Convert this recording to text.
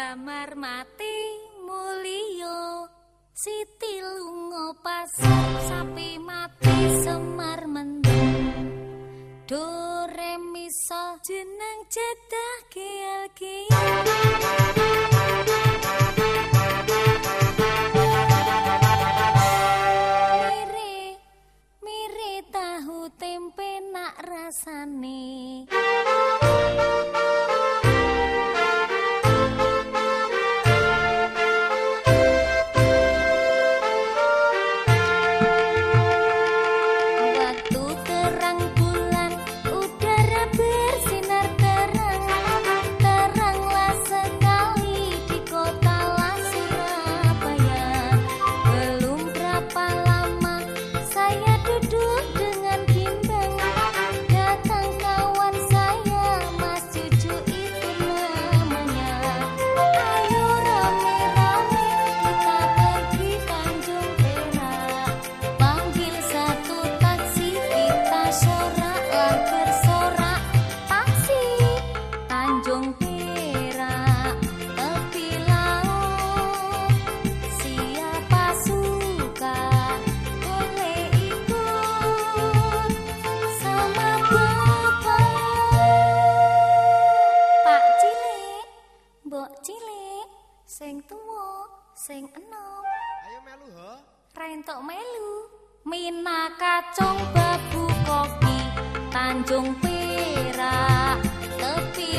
damar mati mulio siti lunga pasar sapi mati semar mendung do re mi jeneng cedah kial tempe sing enom ayo melu ho. Rentok melu. Mina kacung babu kopi tanjung perak tepi